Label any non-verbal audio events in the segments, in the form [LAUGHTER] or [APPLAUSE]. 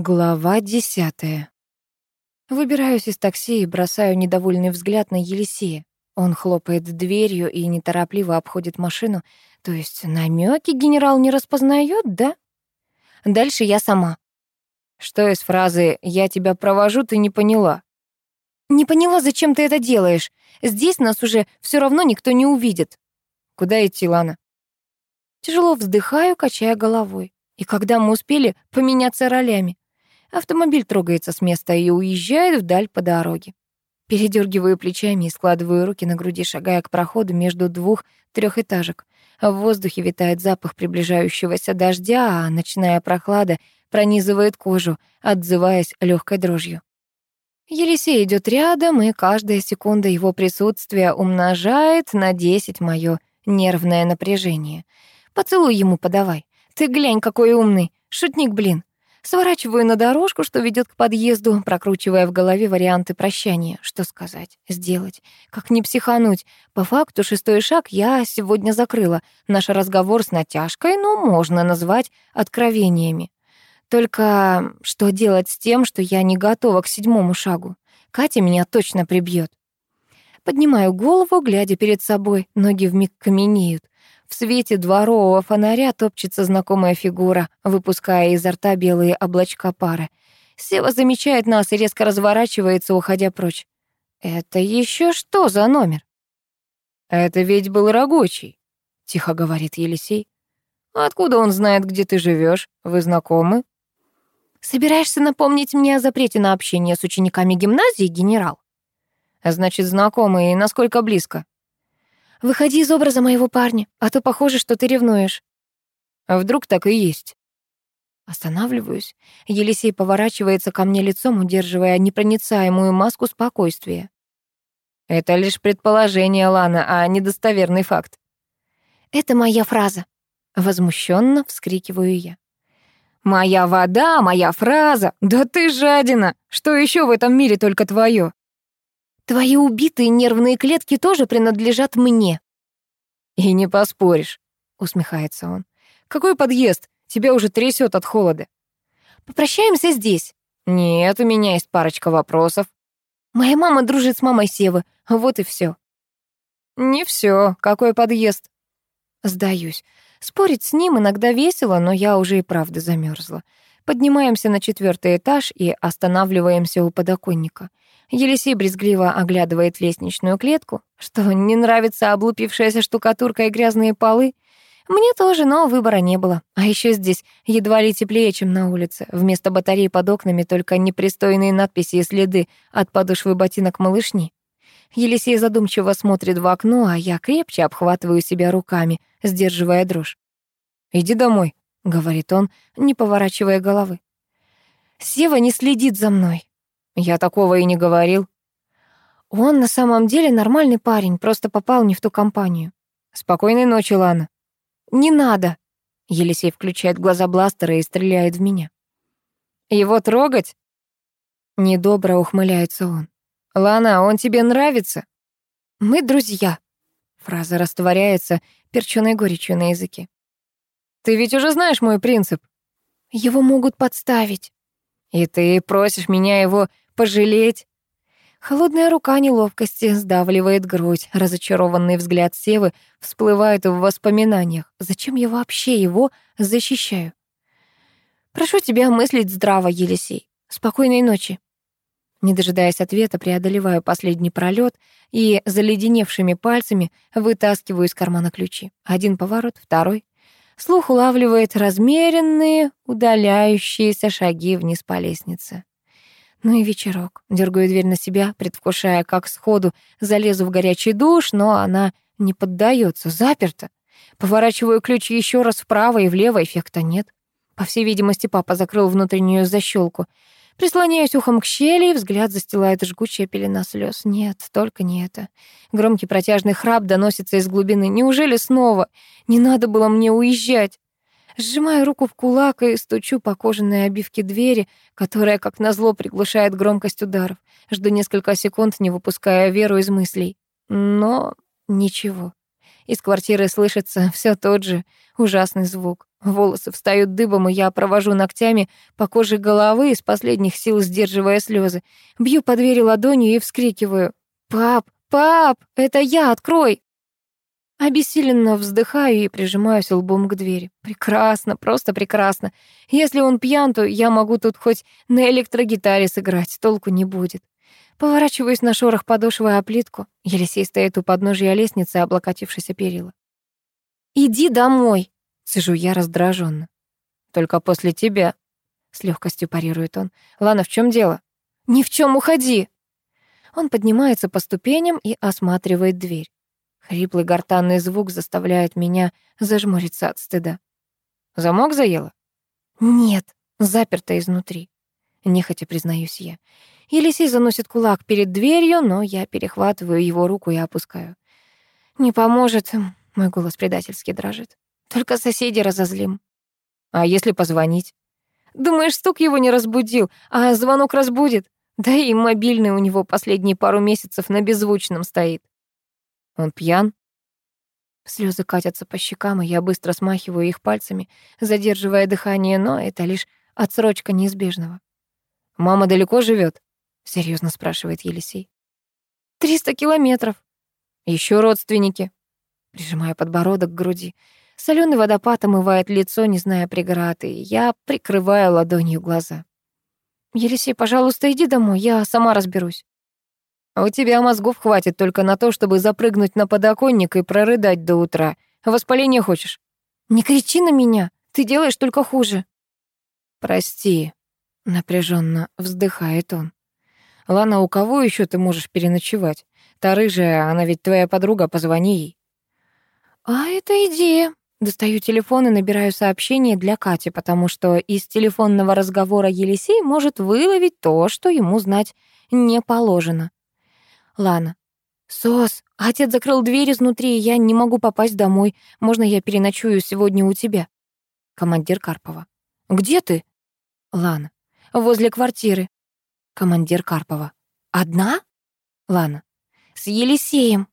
Глава десятая. Выбираюсь из такси и бросаю недовольный взгляд на Елисея. Он хлопает дверью и неторопливо обходит машину. То есть намеки генерал не распознает, да? Дальше я сама. Что из фразы «я тебя провожу» ты не поняла? Не поняла, зачем ты это делаешь. Здесь нас уже все равно никто не увидит. Куда идти, Лана? Тяжело вздыхаю, качая головой. И когда мы успели поменяться ролями? Автомобиль трогается с места и уезжает вдаль по дороге. Передергиваю плечами и складываю руки на груди, шагая к проходу между двух трехэтажек. В воздухе витает запах приближающегося дождя, а ночная прохлада пронизывает кожу, отзываясь легкой дрожью. Елисей идет рядом, и каждая секунда его присутствия умножает на десять мое нервное напряжение. Поцелуй ему подавай. Ты глянь, какой умный. Шутник, блин. Сворачиваю на дорожку, что ведет к подъезду, прокручивая в голове варианты прощания. Что сказать, сделать, как не психануть. По факту шестой шаг я сегодня закрыла. Наш разговор с натяжкой, но можно назвать откровениями. Только что делать с тем, что я не готова к седьмому шагу? Катя меня точно прибьет. Поднимаю голову, глядя перед собой, ноги вмиг каменеют. В свете дворового фонаря топчется знакомая фигура, выпуская изо рта белые облачка пары. Сева замечает нас и резко разворачивается, уходя прочь. «Это еще что за номер?» «Это ведь был рабочий», — тихо говорит Елисей. «Откуда он знает, где ты живешь? Вы знакомы?» «Собираешься напомнить мне о запрете на общение с учениками гимназии, генерал?» «Значит, знакомы, и насколько близко?» Выходи из образа моего парня, а то похоже, что ты ревнуешь. А вдруг так и есть? Останавливаюсь. Елисей поворачивается ко мне лицом, удерживая непроницаемую маску спокойствия. Это лишь предположение, Лана, а не достоверный факт. Это моя фраза. Возмущенно вскрикиваю я. «Моя вода, моя фраза! Да ты жадина! Что еще в этом мире только твое? Твои убитые нервные клетки тоже принадлежат мне. И не поспоришь, усмехается он. Какой подъезд? Тебя уже трясет от холода. Попрощаемся здесь. Нет, у меня есть парочка вопросов. Моя мама дружит с мамой Севы, вот и все. Не все. Какой подъезд? Сдаюсь. Спорить с ним иногда весело, но я уже и правда замерзла. Поднимаемся на четвертый этаж и останавливаемся у подоконника. Елисей брезгливо оглядывает лестничную клетку. Что, не нравится облупившаяся штукатурка и грязные полы? Мне тоже, но выбора не было. А еще здесь едва ли теплее, чем на улице. Вместо батарей под окнами только непристойные надписи и следы от подошвы ботинок малышни. Елисей задумчиво смотрит в окно, а я крепче обхватываю себя руками, сдерживая дрожь. «Иди домой», — говорит он, не поворачивая головы. «Сева не следит за мной». «Я такого и не говорил». «Он на самом деле нормальный парень, просто попал не в ту компанию». «Спокойной ночи, Лана». «Не надо». Елисей включает глаза бластера и стреляет в меня. «Его трогать?» Недобро ухмыляется он. «Лана, он тебе нравится?» «Мы друзья». Фраза растворяется перчёной горечью на языке. Ты ведь уже знаешь мой принцип. Его могут подставить. И ты просишь меня его пожалеть? Холодная рука неловкости сдавливает грудь. Разочарованный взгляд Севы всплывает в воспоминаниях. Зачем я вообще его защищаю? Прошу тебя мыслить здраво, Елисей. Спокойной ночи. Не дожидаясь ответа, преодолеваю последний пролет и заледеневшими пальцами вытаскиваю из кармана ключи. Один поворот, второй. Слух улавливает размеренные, удаляющиеся шаги вниз по лестнице. Ну и вечерок. Дергаю дверь на себя, предвкушая, как сходу залезу в горячий душ, но она не поддается, заперта. Поворачиваю ключ еще раз вправо и влево, эффекта нет. По всей видимости, папа закрыл внутреннюю защелку. Прислоняюсь ухом к щели, взгляд застилает жгучая пелена слез. Нет, только не это. Громкий протяжный храп доносится из глубины. Неужели снова? Не надо было мне уезжать. Сжимаю руку в кулак и стучу по кожаной обивке двери, которая, как назло, приглушает громкость ударов. Жду несколько секунд, не выпуская Веру из мыслей. Но ничего. Из квартиры слышится [LAUGHS] все тот же ужасный звук. Волосы встают дыбом, и я провожу ногтями по коже головы, из последних сил сдерживая слезы. Бью по двери ладонью и вскрикиваю. «Пап! Пап! Это я! Открой!» Обессиленно вздыхаю и прижимаюсь лбом к двери. Прекрасно, просто прекрасно. Если он пьян, то я могу тут хоть на электрогитаре сыграть, толку не будет. Поворачиваюсь на шорох подошвы о плитку. Елисей стоит у подножия лестницы, облокотившись о перила. «Иди домой!» — сижу я раздраженно. «Только после тебя», — с легкостью парирует он. «Лана, в чем дело?» «Ни в чем, уходи!» Он поднимается по ступеням и осматривает дверь. Хриплый гортанный звук заставляет меня зажмуриться от стыда. Замок заело? Нет, заперто изнутри. Нехотя признаюсь я. Елисей заносит кулак перед дверью, но я перехватываю его руку и опускаю. Не поможет, мой голос предательски дрожит. Только соседи разозлим. А если позвонить? Думаешь, стук его не разбудил, а звонок разбудит? Да и мобильный у него последние пару месяцев на беззвучном стоит. Он пьян? Слезы катятся по щекам, и я быстро смахиваю их пальцами, задерживая дыхание, но это лишь отсрочка неизбежного. «Мама далеко живет? серьезно спрашивает Елисей. «Триста километров». Еще родственники?» Прижимаю подбородок к груди. Соленый водопад омывает лицо, не зная преграды. Я прикрываю ладонью глаза. «Елисей, пожалуйста, иди домой, я сама разберусь». А у тебя мозгов хватит только на то, чтобы запрыгнуть на подоконник и прорыдать до утра. Воспаление хочешь? Не кричи на меня, ты делаешь только хуже. Прости, напряженно вздыхает он. Лана, у кого еще ты можешь переночевать? Та рыжая, она ведь твоя подруга, позвони ей. А это идея. Достаю телефон и набираю сообщение для Кати, потому что из телефонного разговора Елисей может выловить то, что ему знать не положено. Лана. «Сос, отец закрыл дверь изнутри, я не могу попасть домой. Можно я переночую сегодня у тебя?» Командир Карпова. «Где ты?» Лана. «Возле квартиры». Командир Карпова. «Одна?» Лана. «С Елисеем».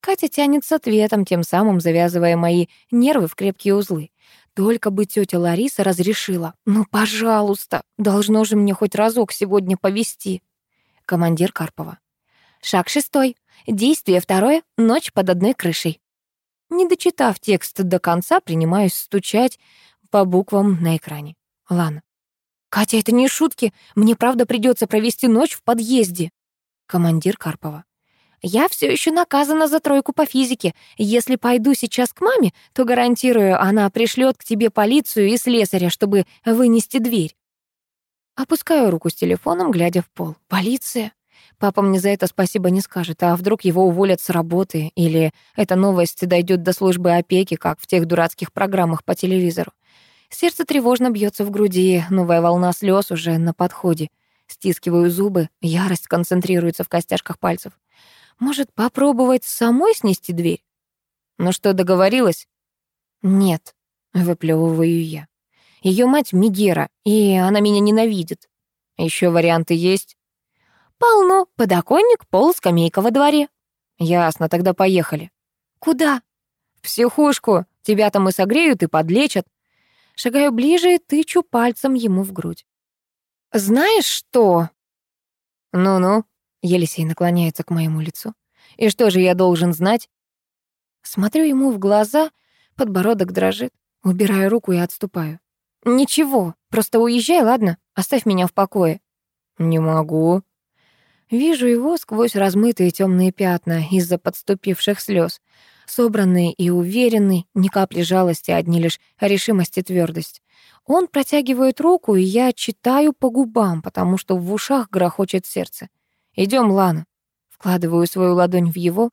Катя тянет с ответом, тем самым завязывая мои нервы в крепкие узлы. Только бы тетя Лариса разрешила. Ну, пожалуйста, должно же мне хоть разок сегодня повести. Командир Карпова. Шаг шестой. Действие второе. Ночь под одной крышей. Не дочитав текст до конца, принимаюсь стучать по буквам на экране. Лана. «Катя, это не шутки. Мне правда придется провести ночь в подъезде». Командир Карпова. «Я все еще наказана за тройку по физике. Если пойду сейчас к маме, то, гарантирую, она пришлет к тебе полицию и слесаря, чтобы вынести дверь». Опускаю руку с телефоном, глядя в пол. «Полиция? Папа мне за это спасибо не скажет, а вдруг его уволят с работы, или эта новость дойдет до службы опеки, как в тех дурацких программах по телевизору. Сердце тревожно бьется в груди, новая волна слез уже на подходе. Стискиваю зубы, ярость концентрируется в костяшках пальцев. Может, попробовать самой снести дверь? Ну что, договорилась? Нет, выплевываю я. Ее мать Мигера, и она меня ненавидит. Еще варианты есть? «Полно. Подоконник, пол, скамейка во дворе». «Ясно, тогда поехали». «Куда?» «В психушку. Тебя там и согреют, и подлечат». Шагаю ближе и тычу пальцем ему в грудь. «Знаешь что?» «Ну-ну», — Елисей наклоняется к моему лицу. «И что же я должен знать?» Смотрю ему в глаза, подбородок дрожит. Убираю руку и отступаю. «Ничего, просто уезжай, ладно? Оставь меня в покое». «Не могу», Вижу его сквозь размытые темные пятна из-за подступивших слез. Собранный и уверенный, ни капли жалости, одни лишь решимость и твердость. Он протягивает руку, и я читаю по губам, потому что в ушах грохочет сердце. Идем, Лана. Вкладываю свою ладонь в его.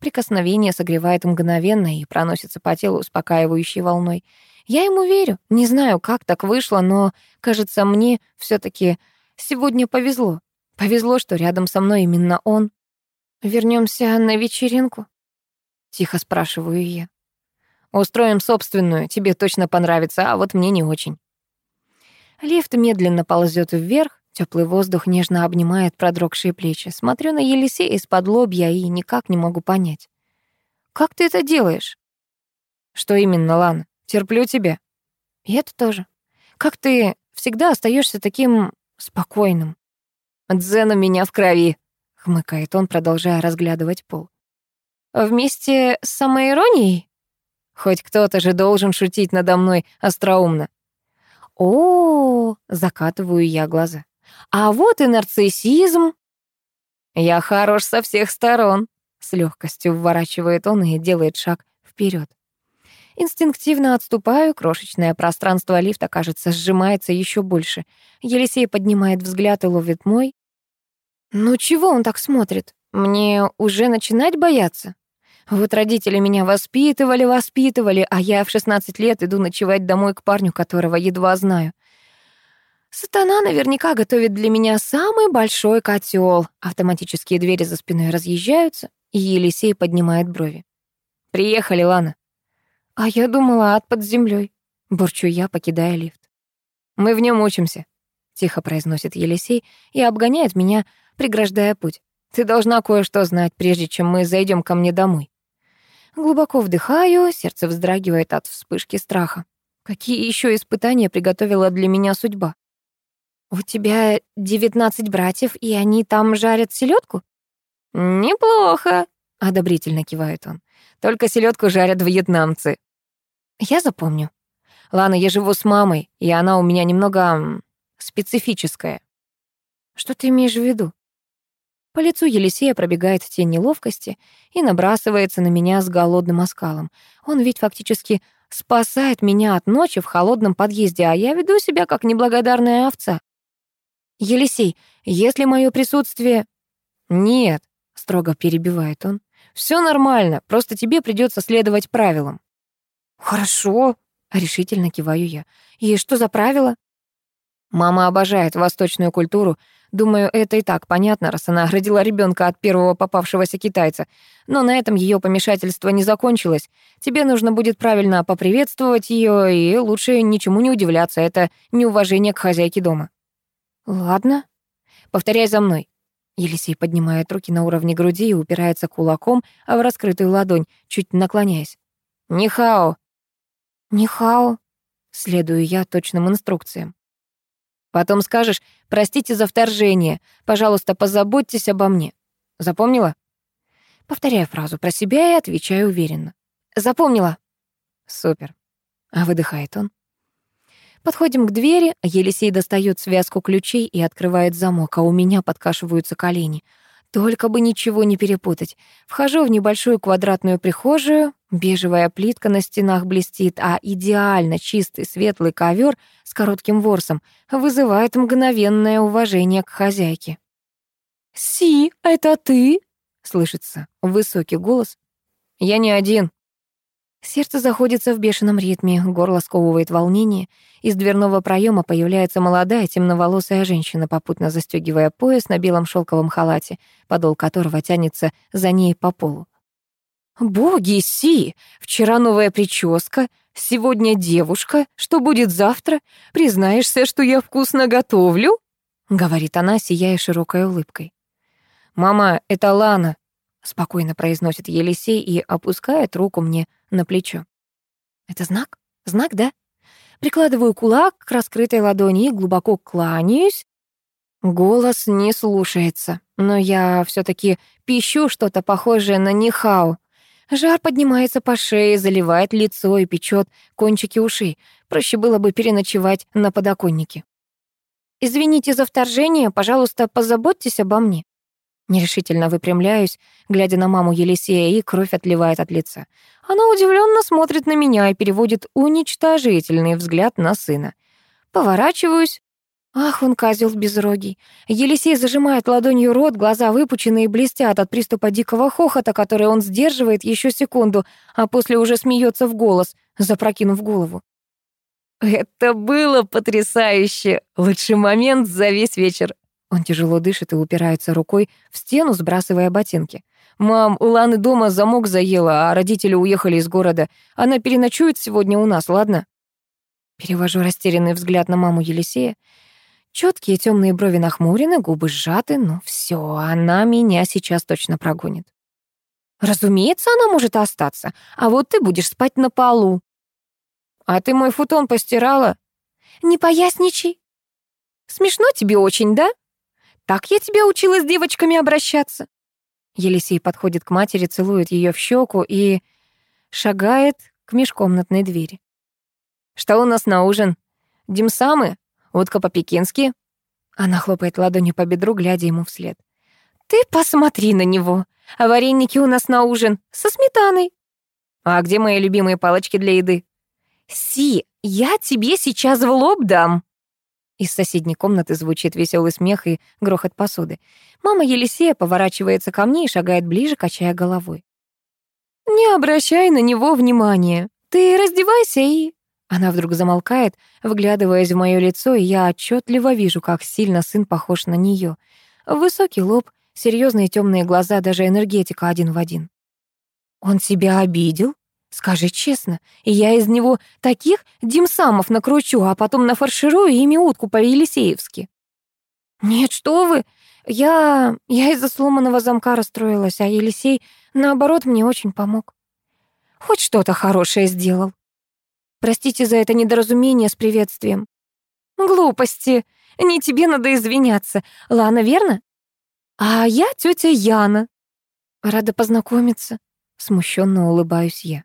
Прикосновение согревает мгновенно и проносится по телу успокаивающей волной. Я ему верю. Не знаю, как так вышло, но, кажется, мне все таки сегодня повезло. Повезло, что рядом со мной именно он. Вернемся на вечеринку? Тихо спрашиваю я. Устроим собственную, тебе точно понравится, а вот мне не очень. Лифт медленно ползет вверх, теплый воздух нежно обнимает продрогшие плечи. Смотрю на Елисея из-под лобья и никак не могу понять. Как ты это делаешь?» «Что именно, Лана? Терплю тебя». «И это тоже. Как ты всегда остаешься таким спокойным?» «Дзен у меня в крови», — хмыкает он, продолжая разглядывать пол. «Вместе с самоиронией?» «Хоть кто-то же должен шутить надо мной остроумно». «О, -о, -о закатываю я глаза. «А вот и нарциссизм». «Я хорош со всех сторон», — с легкостью вворачивает он и делает шаг вперед. Инстинктивно отступаю, крошечное пространство лифта, кажется, сжимается еще больше. Елисей поднимает взгляд и ловит мой. «Ну чего он так смотрит? Мне уже начинать бояться?» Вот родители меня воспитывали, воспитывали, а я в 16 лет иду ночевать домой к парню, которого едва знаю. Сатана наверняка готовит для меня самый большой котел. Автоматические двери за спиной разъезжаются, и Елисей поднимает брови. «Приехали, Лана». «А я думала, ад под землей. бурчу я, покидая лифт. «Мы в нем учимся», — тихо произносит Елисей и обгоняет меня, преграждая путь. «Ты должна кое-что знать, прежде чем мы зайдем ко мне домой». Глубоко вдыхаю, сердце вздрагивает от вспышки страха. Какие еще испытания приготовила для меня судьба? «У тебя девятнадцать братьев, и они там жарят селедку? «Неплохо», — одобрительно кивает он. «Только селедку жарят вьетнамцы». Я запомню. Ладно, я живу с мамой, и она у меня немного специфическая. Что ты имеешь в виду? По лицу Елисея пробегает тень неловкости и набрасывается на меня с голодным оскалом. Он ведь фактически спасает меня от ночи в холодном подъезде, а я веду себя как неблагодарная овца. «Елисей, если мое присутствие...» «Нет», — строго перебивает он, — «все нормально, просто тебе придется следовать правилам». «Хорошо», — решительно киваю я. «И что за правила?» Мама обожает восточную культуру. Думаю, это и так понятно, раз она родила ребенка от первого попавшегося китайца. Но на этом ее помешательство не закончилось. Тебе нужно будет правильно поприветствовать ее, и лучше ничему не удивляться. Это неуважение к хозяйке дома. Ладно. Повторяй за мной. Елисей поднимает руки на уровне груди и упирается кулаком в раскрытую ладонь, чуть наклоняясь. «Нихао!» «Нихао», — следую я точным инструкциям. Потом скажешь «Простите за вторжение. Пожалуйста, позаботьтесь обо мне». Запомнила? Повторяю фразу про себя и отвечаю уверенно. Запомнила. Супер. А выдыхает он. Подходим к двери, Елисей достает связку ключей и открывает замок, а у меня подкашиваются колени. Только бы ничего не перепутать. Вхожу в небольшую квадратную прихожую, бежевая плитка на стенах блестит, а идеально чистый светлый ковер с коротким ворсом вызывает мгновенное уважение к хозяйке. «Си, это ты?» — слышится высокий голос. «Я не один», Сердце заходится в бешеном ритме, горло сковывает волнение. Из дверного проема появляется молодая темноволосая женщина, попутно застегивая пояс на белом шелковом халате, подол которого тянется за ней по полу. «Боги, Си! Вчера новая прическа, сегодня девушка. Что будет завтра? Признаешься, что я вкусно готовлю?» — говорит она, сияя широкой улыбкой. «Мама, это Лана», — спокойно произносит Елисей и опускает руку мне на плечо. «Это знак? Знак, да?» Прикладываю кулак к раскрытой ладони и глубоко кланяюсь. Голос не слушается, но я все таки пищу что-то похожее на нихау. Жар поднимается по шее, заливает лицо и печет кончики ушей. Проще было бы переночевать на подоконнике. «Извините за вторжение, пожалуйста, позаботьтесь обо мне». Нерешительно выпрямляюсь, глядя на маму Елисея, и кровь отливает от лица. Она удивленно смотрит на меня и переводит уничтожительный взгляд на сына. Поворачиваюсь. Ах, он козел безрогий. Елисей зажимает ладонью рот, глаза выпученные и блестят от приступа дикого хохота, который он сдерживает еще секунду, а после уже смеется в голос, запрокинув голову. «Это было потрясающе! Лучший момент за весь вечер. Он тяжело дышит и упирается рукой в стену, сбрасывая ботинки. «Мам, у Ланы дома замок заела, а родители уехали из города. Она переночует сегодня у нас, ладно?» Перевожу растерянный взгляд на маму Елисея. Четкие темные брови нахмурены, губы сжаты. Ну все, она меня сейчас точно прогонит. Разумеется, она может остаться, а вот ты будешь спать на полу. А ты мой футон постирала? Не поясничай. Смешно тебе очень, да? Так я тебя учила с девочками обращаться. Елисей подходит к матери, целует ее в щеку и шагает к межкомнатной двери. «Что у нас на ужин? Димсамы? Утка по-пекински?» Она хлопает ладонью по бедру, глядя ему вслед. «Ты посмотри на него! А вареники у нас на ужин со сметаной!» «А где мои любимые палочки для еды?» «Си, я тебе сейчас в лоб дам!» Из соседней комнаты звучит веселый смех и грохот посуды. Мама Елисея поворачивается ко мне и шагает ближе, качая головой. «Не обращай на него внимания. Ты раздевайся и...» Она вдруг замолкает, вглядываясь в моё лицо, и я отчетливо вижу, как сильно сын похож на неё. Высокий лоб, серьезные темные глаза, даже энергетика один в один. «Он тебя обидел? Скажи честно, и я из него таких димсамов накручу, а потом нафарширую ими утку по-елисеевски». «Нет, что вы! Я... я из-за сломанного замка расстроилась, а Елисей, наоборот, мне очень помог. Хоть что-то хорошее сделал. Простите за это недоразумение с приветствием. Глупости. Не тебе надо извиняться. Лана, верно? А я тетя Яна. Рада познакомиться. Смущенно улыбаюсь я.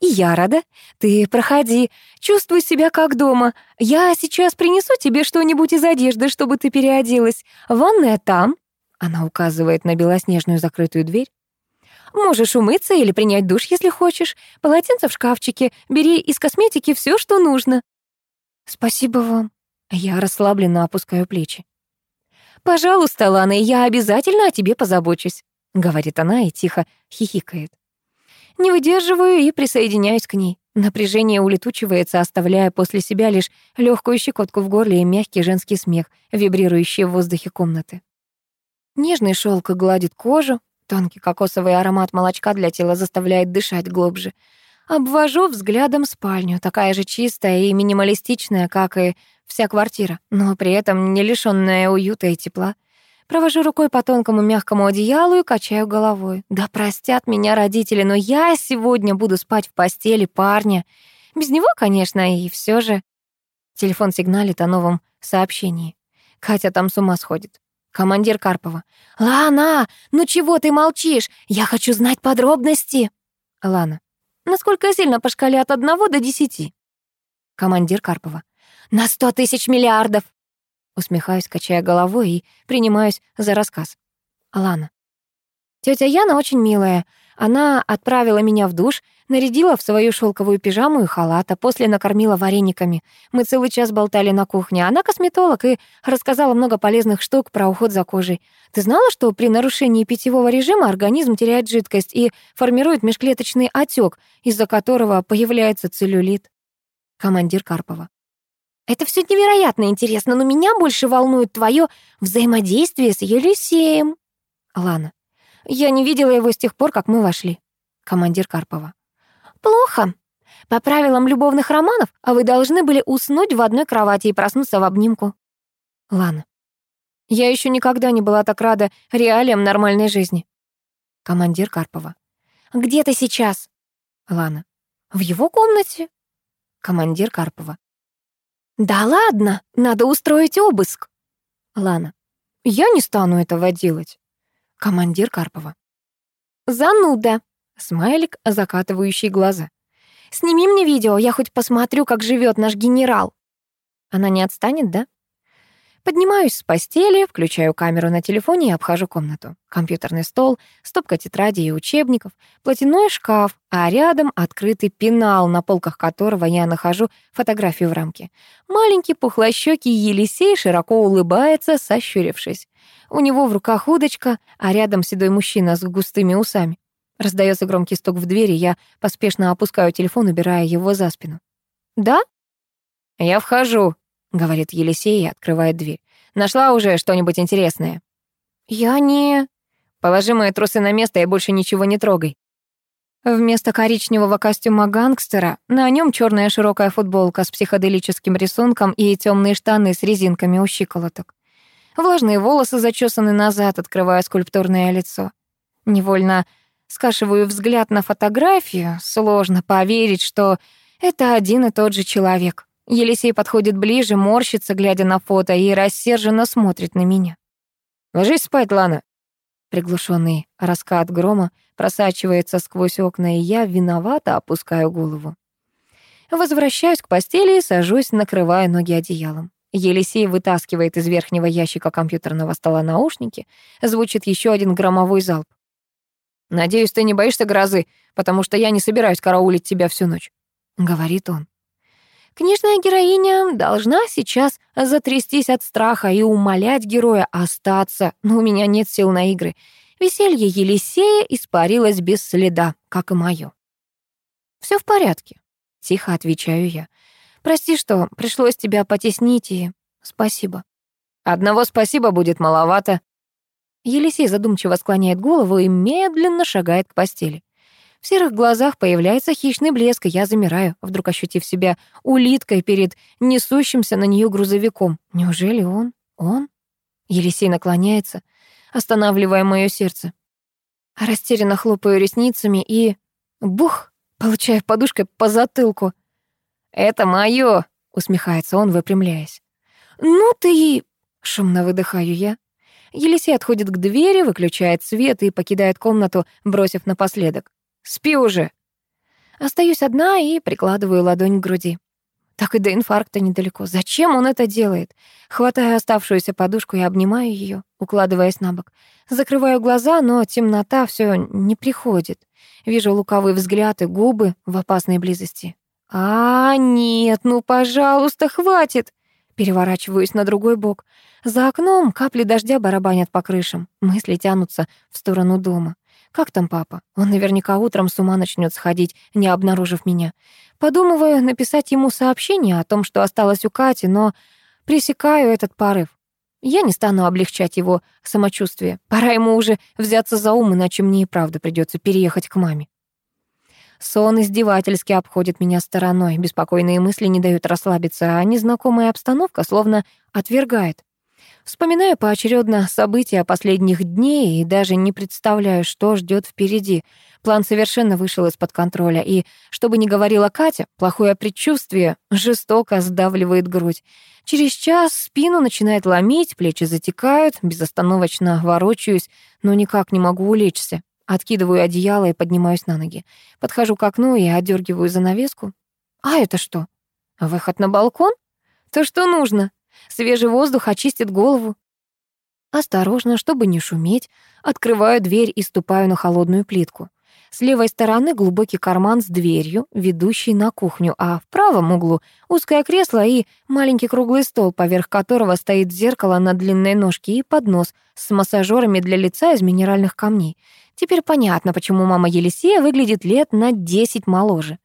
И я рада. Ты проходи, чувствуй себя как дома. Я сейчас принесу тебе что-нибудь из одежды, чтобы ты переоделась. Ванная там. Она указывает на белоснежную закрытую дверь. Можешь умыться или принять душ, если хочешь. Полотенце в шкафчике. Бери из косметики все, что нужно. Спасибо вам. Я расслабленно опускаю плечи. «Пожалуйста, Лана, я обязательно о тебе позабочусь», — говорит она и тихо хихикает. Не выдерживаю и присоединяюсь к ней. Напряжение улетучивается, оставляя после себя лишь легкую щекотку в горле и мягкий женский смех, вибрирующий в воздухе комнаты. Нежный шелк гладит кожу, тонкий кокосовый аромат молочка для тела заставляет дышать глубже. Обвожу взглядом спальню, такая же чистая и минималистичная, как и вся квартира, но при этом не лишённая уюта и тепла. Провожу рукой по тонкому мягкому одеялу и качаю головой. Да простят меня родители, но я сегодня буду спать в постели парня. Без него, конечно, и все же. Телефон сигналит о новом сообщении. Катя там с ума сходит. Командир Карпова. «Лана, ну чего ты молчишь? Я хочу знать подробности!» Лана. «Насколько сильно по шкале от одного до десяти?» Командир Карпова. «На сто тысяч миллиардов!» Усмехаюсь, качая головой и принимаюсь за рассказ. Алана. Тётя Яна очень милая. Она отправила меня в душ, нарядила в свою шелковую пижаму и халат, а после накормила варениками. Мы целый час болтали на кухне. Она косметолог и рассказала много полезных штук про уход за кожей. Ты знала, что при нарушении питьевого режима организм теряет жидкость и формирует межклеточный отек, из-за которого появляется целлюлит? Командир Карпова. Это все невероятно интересно, но меня больше волнует твое взаимодействие с Елисеем. Лана. Я не видела его с тех пор, как мы вошли. Командир Карпова. Плохо. По правилам любовных романов а вы должны были уснуть в одной кровати и проснуться в обнимку. Лана. Я еще никогда не была так рада реалиям нормальной жизни. Командир Карпова. Где ты сейчас? Лана. В его комнате. Командир Карпова. «Да ладно, надо устроить обыск». Лана. «Я не стану этого делать». Командир Карпова. «Зануда». Смайлик, закатывающий глаза. «Сними мне видео, я хоть посмотрю, как живет наш генерал». Она не отстанет, да? Поднимаюсь с постели, включаю камеру на телефоне и обхожу комнату. Компьютерный стол, стопка тетрадей и учебников, платяной шкаф, а рядом открытый пенал, на полках которого я нахожу фотографию в рамке. Маленький пухлощёкий Елисей широко улыбается, сощурившись. У него в руках удочка, а рядом седой мужчина с густыми усами. Раздается громкий стук в двери, я поспешно опускаю телефон, убирая его за спину. «Да?» «Я вхожу», — говорит Елисей и открывает дверь. «Нашла уже что-нибудь интересное?» «Я не...» «Положи мои трусы на место и больше ничего не трогай». Вместо коричневого костюма гангстера на нем черная широкая футболка с психоделическим рисунком и темные штаны с резинками у щиколоток. Влажные волосы зачесаны назад, открывая скульптурное лицо. Невольно Скашиваю взгляд на фотографию. Сложно поверить, что это один и тот же человек. Елисей подходит ближе, морщится, глядя на фото, и рассерженно смотрит на меня. «Ложись спать, Лана!» Приглушенный раскат грома просачивается сквозь окна, и я виновато опускаю голову. Возвращаюсь к постели и сажусь, накрывая ноги одеялом. Елисей вытаскивает из верхнего ящика компьютерного стола наушники. Звучит еще один громовой залп. «Надеюсь, ты не боишься грозы, потому что я не собираюсь караулить тебя всю ночь», — говорит он. Книжная героиня должна сейчас затрястись от страха и умолять героя остаться, но у меня нет сил на игры. Веселье Елисея испарилось без следа, как и моё. Все в порядке», — тихо отвечаю я. «Прости, что пришлось тебя потеснить, и спасибо». «Одного спасибо будет маловато». Елисей задумчиво склоняет голову и медленно шагает к постели. В серых глазах появляется хищный блеск, и я замираю, вдруг ощутив себя улиткой перед несущимся на нее грузовиком. Неужели он? Он? Елисей наклоняется, останавливая мое сердце. Растерянно хлопаю ресницами и... Бух! Получаю подушкой по затылку. «Это моё!» — усмехается он, выпрямляясь. «Ну ты...» — шумно выдыхаю я. Елисей отходит к двери, выключает свет и покидает комнату, бросив напоследок. Спи уже. Остаюсь одна и прикладываю ладонь к груди. Так и до инфаркта недалеко. Зачем он это делает? Хватаю оставшуюся подушку и обнимаю ее, укладываясь на бок. Закрываю глаза, но темнота все не приходит. Вижу лукавый взгляд и губы в опасной близости. А, нет, ну, пожалуйста, хватит. Переворачиваюсь на другой бок. За окном капли дождя барабанят по крышам. Мысли тянутся в сторону дома. Как там папа? Он наверняка утром с ума начнет сходить, не обнаружив меня. Подумываю написать ему сообщение о том, что осталось у Кати, но пресекаю этот порыв. Я не стану облегчать его самочувствие. Пора ему уже взяться за ум, иначе мне и правда придется переехать к маме. Сон издевательски обходит меня стороной, беспокойные мысли не дают расслабиться, а незнакомая обстановка словно отвергает. Вспоминаю поочередно события последних дней и даже не представляю, что ждет впереди. План совершенно вышел из-под контроля, и, что бы ни говорила Катя, плохое предчувствие жестоко сдавливает грудь. Через час спину начинает ломить, плечи затекают, безостановочно ворочаюсь, но никак не могу улечься. Откидываю одеяло и поднимаюсь на ноги. Подхожу к окну и отдергиваю занавеску. А это что? Выход на балкон? То, что нужно. Свежий воздух очистит голову. Осторожно, чтобы не шуметь, открываю дверь и ступаю на холодную плитку. С левой стороны глубокий карман с дверью, ведущий на кухню, а в правом углу узкое кресло и маленький круглый стол, поверх которого стоит зеркало на длинной ножке и поднос с массажерами для лица из минеральных камней. Теперь понятно, почему мама Елисея выглядит лет на 10 моложе.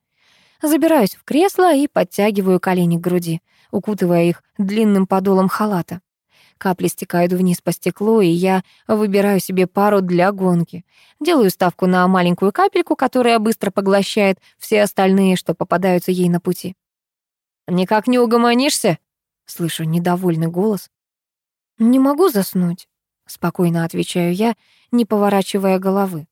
Забираюсь в кресло и подтягиваю колени к груди укутывая их длинным подолом халата. Капли стекают вниз по стеклу, и я выбираю себе пару для гонки. Делаю ставку на маленькую капельку, которая быстро поглощает все остальные, что попадаются ей на пути. «Никак не угомонишься?» — слышу недовольный голос. «Не могу заснуть», — спокойно отвечаю я, не поворачивая головы.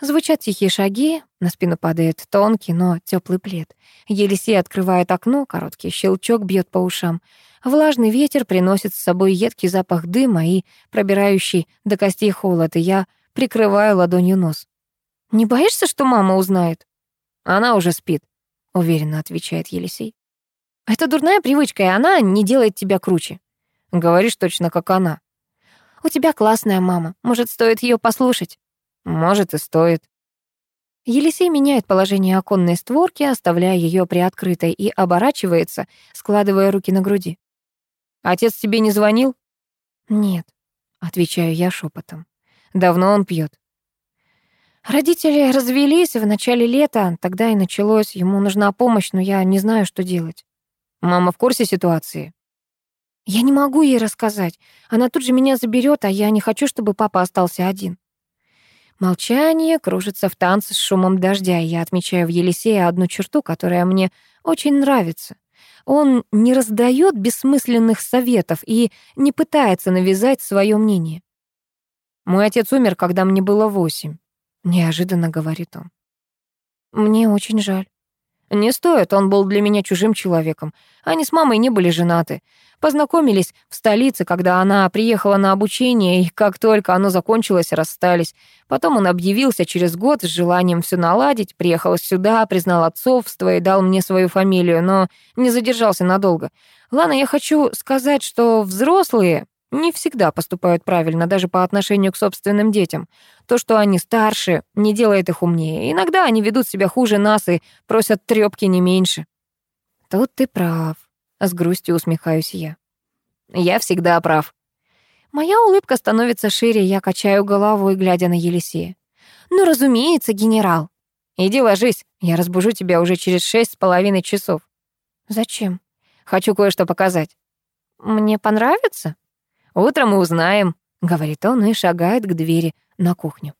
Звучат тихие шаги, на спину падает тонкий, но теплый плед. Елисей открывает окно, короткий щелчок бьет по ушам. Влажный ветер приносит с собой едкий запах дыма и пробирающий до костей холод, и я прикрываю ладонью нос. «Не боишься, что мама узнает?» «Она уже спит», — уверенно отвечает Елисей. «Это дурная привычка, и она не делает тебя круче». «Говоришь точно, как она». «У тебя классная мама. Может, стоит ее послушать?» Может, и стоит. Елисей меняет положение оконной створки, оставляя ее приоткрытой, и оборачивается, складывая руки на груди. «Отец тебе не звонил?» «Нет», — отвечаю я шепотом. «Давно он пьет. Родители развелись в начале лета, тогда и началось. Ему нужна помощь, но я не знаю, что делать. Мама в курсе ситуации? Я не могу ей рассказать. Она тут же меня заберет, а я не хочу, чтобы папа остался один. Молчание кружится в танце с шумом дождя, и я отмечаю в Елисее одну черту, которая мне очень нравится. Он не раздает бессмысленных советов и не пытается навязать свое мнение. Мой отец умер, когда мне было восемь. — неожиданно говорит он. «Мне очень жаль». «Не стоит, он был для меня чужим человеком. Они с мамой не были женаты. Познакомились в столице, когда она приехала на обучение, и как только оно закончилось, расстались. Потом он объявился через год с желанием все наладить, приехал сюда, признал отцовство и дал мне свою фамилию, но не задержался надолго. Ладно, я хочу сказать, что взрослые не всегда поступают правильно, даже по отношению к собственным детям. То, что они старше, не делает их умнее. Иногда они ведут себя хуже нас и просят трёпки не меньше. Тут ты прав, с грустью усмехаюсь я. Я всегда прав. Моя улыбка становится шире, я качаю головой, глядя на Елисея. Ну, разумеется, генерал. Иди ложись, я разбужу тебя уже через шесть с половиной часов. Зачем? Хочу кое-что показать. Мне понравится? Утром узнаем», — говорит он и шагает к двери на кухню.